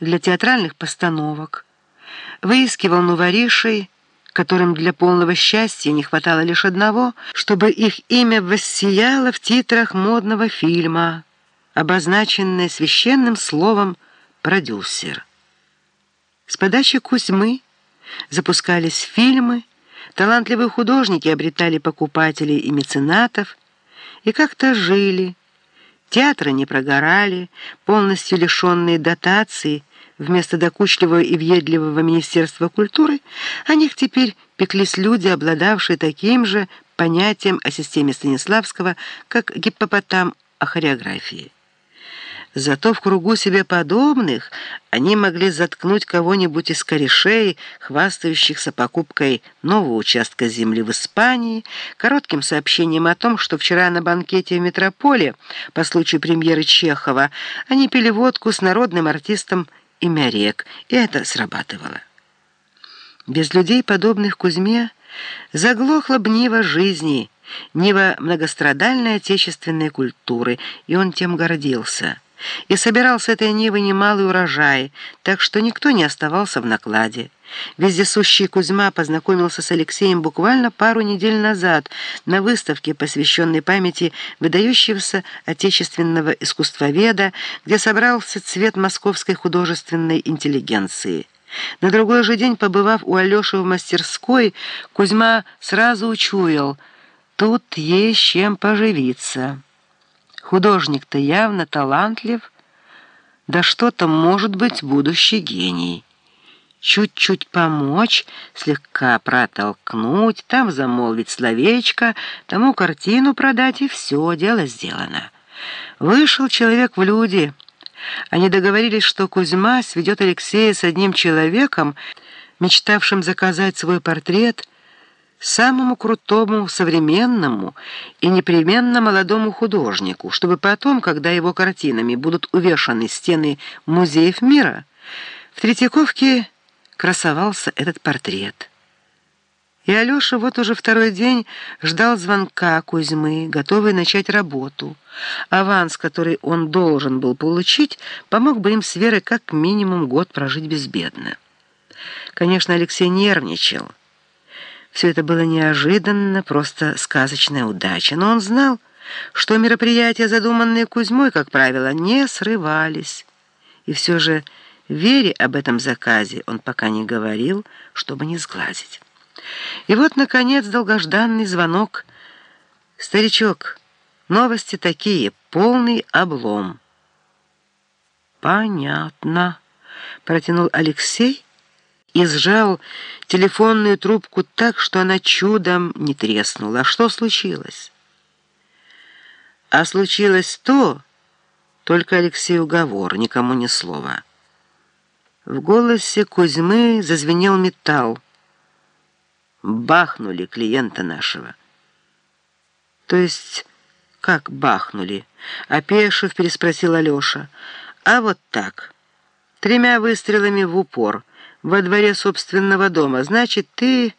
для театральных постановок, выискивал новоришей, которым для полного счастья не хватало лишь одного, чтобы их имя воссияло в титрах модного фильма, обозначенное священным словом «продюсер». С подачи Кузьмы запускались фильмы, талантливые художники обретали покупателей и меценатов, и как-то жили. Театры не прогорали, полностью лишенные дотаций, вместо докучливого и въедливого Министерства культуры, о них теперь пеклись люди, обладавшие таким же понятием о системе Станиславского, как гиппопотам о хореографии. Зато в кругу себе подобных они могли заткнуть кого-нибудь из корешей, хвастающихся покупкой нового участка земли в Испании, коротким сообщением о том, что вчера на банкете в метрополе по случаю премьеры Чехова они пили водку с народным артистом имя рек, и это срабатывало. Без людей, подобных Кузьме, заглохла б нива жизни, нива многострадальной отечественной культуры, и он тем гордился – и собирал с этой нивы немалый урожай, так что никто не оставался в накладе. Вездесущий Кузьма познакомился с Алексеем буквально пару недель назад на выставке, посвященной памяти выдающегося отечественного искусствоведа, где собрался цвет московской художественной интеллигенции. На другой же день, побывав у Алеши в мастерской, Кузьма сразу учуял — тут есть чем поживиться». Художник-то явно талантлив, да что-то может быть будущий гений. Чуть-чуть помочь, слегка протолкнуть, там замолвить словечко, тому картину продать, и все, дело сделано. Вышел человек в люди. Они договорились, что Кузьма сведет Алексея с одним человеком, мечтавшим заказать свой портрет — самому крутому, современному и непременно молодому художнику, чтобы потом, когда его картинами будут увешаны стены музеев мира, в Третьяковке красовался этот портрет. И Алеша вот уже второй день ждал звонка Кузьмы, готовый начать работу. Аванс, который он должен был получить, помог бы им с Верой как минимум год прожить безбедно. Конечно, Алексей нервничал. Все это было неожиданно, просто сказочная удача. Но он знал, что мероприятия, задуманные Кузьмой, как правило, не срывались. И все же Вере об этом заказе он пока не говорил, чтобы не сглазить. И вот, наконец, долгожданный звонок. «Старичок, новости такие, полный облом». «Понятно», — протянул Алексей, и сжал телефонную трубку так, что она чудом не треснула. А что случилось? А случилось то, только Алексей уговор, никому ни слова. В голосе Кузьмы зазвенел металл. Бахнули клиента нашего. То есть, как бахнули? Опешив, переспросил Алеша. А вот так, тремя выстрелами в упор — во дворе собственного дома. Значит, ты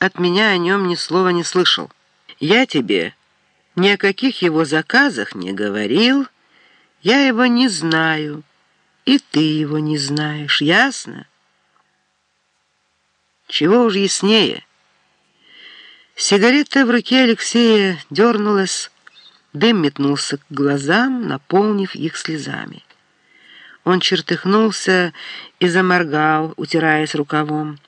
от меня о нем ни слова не слышал. Я тебе ни о каких его заказах не говорил. Я его не знаю, и ты его не знаешь. Ясно? Чего уж яснее. Сигарета в руке Алексея дернулась, дым метнулся к глазам, наполнив их слезами. Он чертыхнулся и заморгал, утираясь рукавом.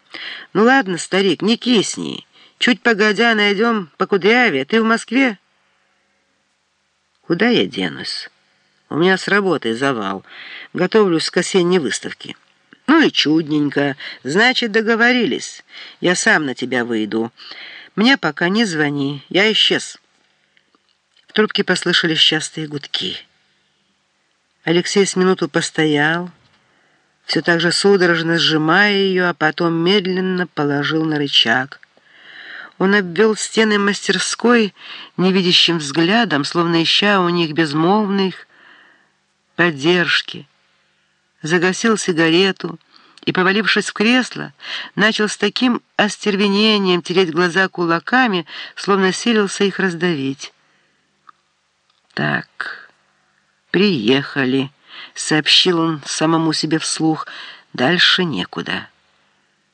«Ну ладно, старик, не кисни. Чуть погодя найдем по Кудряве. Ты в Москве?» «Куда я денусь? У меня с работой завал. Готовлюсь к осенней выставке». «Ну и чудненько. Значит, договорились. Я сам на тебя выйду. Мне пока не звони. Я исчез». В трубке послышались частые гудки. Алексей с минуту постоял, все так же судорожно сжимая ее, а потом медленно положил на рычаг. Он обвел стены мастерской невидящим взглядом, словно ища у них безмолвных поддержки. Загасил сигарету и, повалившись в кресло, начал с таким остервенением тереть глаза кулаками, словно силился их раздавить. «Так...» «Приехали», сообщил он самому себе вслух, дальше некуда.